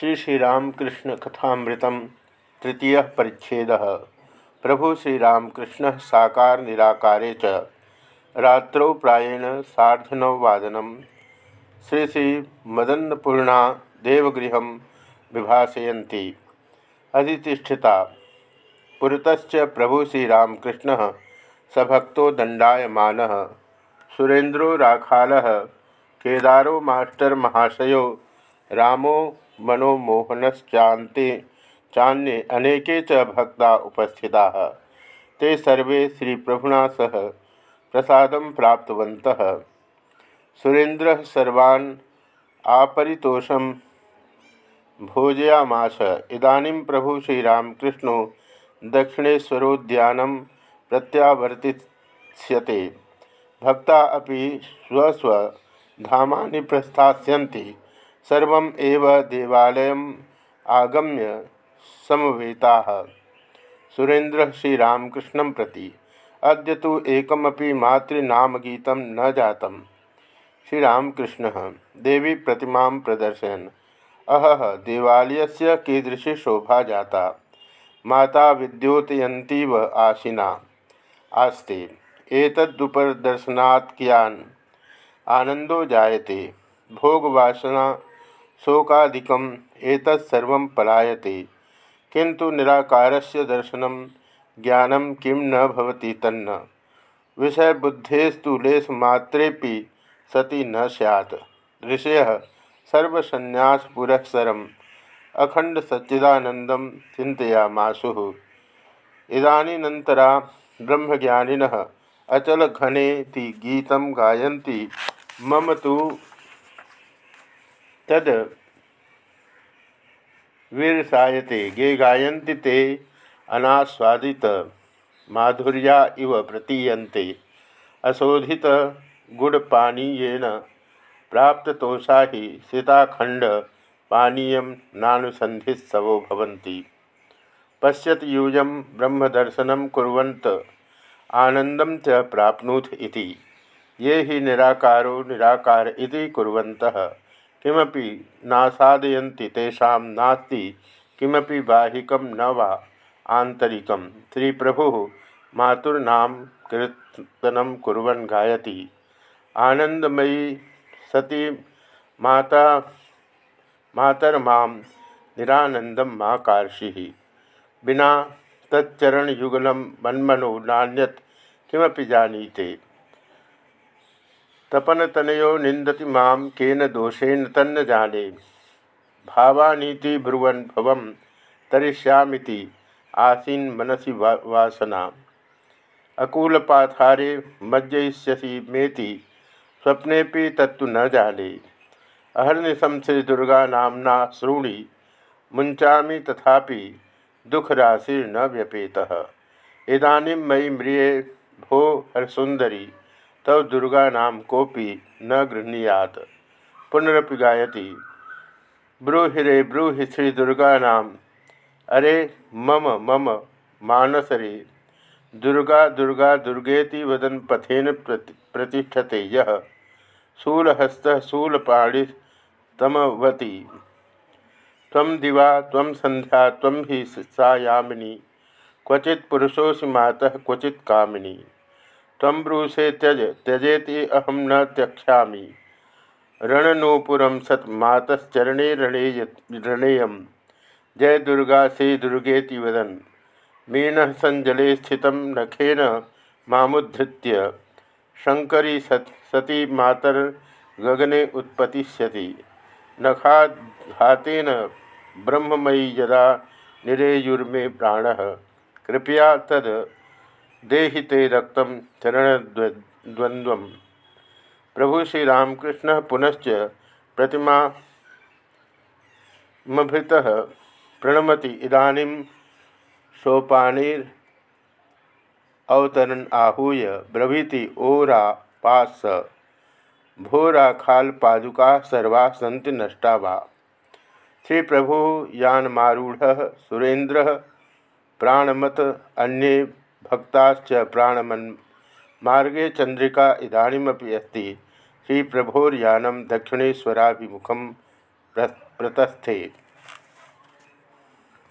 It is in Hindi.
श्री श्रीरामकृष्ण कथामृत तृतीय परिच्छेद। प्रभु श्री श्रीरामकृष्ण साकार निराकारे च। रात्रौ प्राएण सार्धनववादन। श्री श्री मदन्नपूर्णा देवगृह विभाषयती अधितिष्ठिता। पुरतच प्रभु श्रीरामकृष्ण सभक्तो दंडायमान सुरेन्द्रो राखाल। केदारो मास्टर महाशयो। रामो मनोमोहनश्चान्ते चान्ये अनेके च भक्ता उपस्थिता। ते सर्वे श्रीप्रभुना सह प्रसाद प्राप्तवन्तः। सुरेन्द्र सर्वान् आपरितोषं भोजयामास। इदानीं प्रभु श्रीरामकृष्णो दक्षिणेश्वरोद्यानं प्रत्यावर्तिष्यते। भक्ता अपि स्वस्वधामानि प्रस्थास्यन्ति। सर्व देवालय आगम्य समवेता। सुरेन्द्र श्रीरामकृष्ण प्रति अद्य तो एकमपि मातृनामगीत न जात श्रीरामकृष्ण, देवी प्रतिमा प्रदर्शयन। अह देवालयस्य कीदृशी शोभा जाता? माता विद्योतयन्तीव आशिना। आस्ते एतदुपदर्शनात् कियान्? आनन्दो जायते। भोगवासना शोकादिकम पलायते। किंतु निराकारस्य दर्शनम ज्ञानम किं न भवति तन्न। विषयबुद्धेस्तु सति न सैत् ऋषय सर्वसन्यासपुरस्सरम अखंड सच्चिदानंदम चिंतयामासु इदानीनतरा अचल घने गीत गायन्ति। मम तो तद वीरसायते, गे गायन्ति ते अनास्वादित, माधुर्या इव प्रतीयन्ते। अशोधित गुड़पानीयेन प्राप्ततोषा ही सीताखंड पानीय नानुसंधित्सवो भवन्ति। पश्यत यूयं ब्रह्मदर्शनं कुर्वन्त आनन्दं च प्राप्नुथ इति। ये हि निराकारो निराकार इति कुर्वन्तः। किमपि नासादयन्ति तेषां नास्ति, किमपि बाहिकं न वा आन्तरिकं। श्रीप्रभुः मातुर्नाम कीर्तनं कुर्वन् गायति। आनन्दमयी सती माता, मातर्मां निरानन्दं मा कार्षिः। विना तच्चरणयुगलं मन्मनो नान्यत् किमपि जानीते। तपनतनयो निंदति माम केन दोषेण तन्न जाने। भावानीति ब्रुवन भव तरिष्यामिति आसीन मनसी वा, वासना। अकूलपाथारे मज्जयिष्यसि मेति स्वप्ने तत्तु न जाने। अहर्निशम श्री दुर्गा नामना श्रूणि मुंचा तथापि दुखराशि न व्यपेत। इदानीं मयि म्रिये भो हरसुंदरी तव दुर्गा कोपी न गृहणीयात। पुनरपि गायति, ब्रूहि रे ब्रूहि श्री दुर्गा अरे मम मम मानसरे, दुर्गा दुर्गा, दुर्गेति वदन पथेन प्रति, प्रतिष्ठते शूलहस्त शूलपाणि तमवती। तम दिवा तम संध्या तम ही सा यामिनी क्वचित पुरुषोसि माता, क्वचित कामिनी। तम ब्रूषे त्यज, त्यजेति अहम न त्यक्षा रणनूपुरम सत मातश्चरणे रणेय रणेय। जय दुर्गा से दुर्गेति वदन। मीन संजले स्थित नखेन मामुद्धृत्य। शंकरी सत, सती मातर गगने उत्पतिष्यति। नखाघातेन ब्रह्ममयी यदा निरेयुर्मे प्राण। कृपया तद देहि ते रक्त चरणद्वंद्व प्रभु श्रीरामकृष्ण पुनश्च प्रतिमा प्रणमति इदानीं सोपानीर अवतरण आहूय ब्रवीति ओरा पास। भोरा खाल पादुका सर्वा सन्ति नष्टा वा। श्री प्रभु यान यानमारूढ़ सुरेन्द्र प्राणमत अन्ये भक्ताश्च प्राणमन मार्गे चंद्रिका इदानीमी अस्त। श्री दक्षिणेशराभिमुख दक्षिणेश्वराभिमुखम प्रतस्थे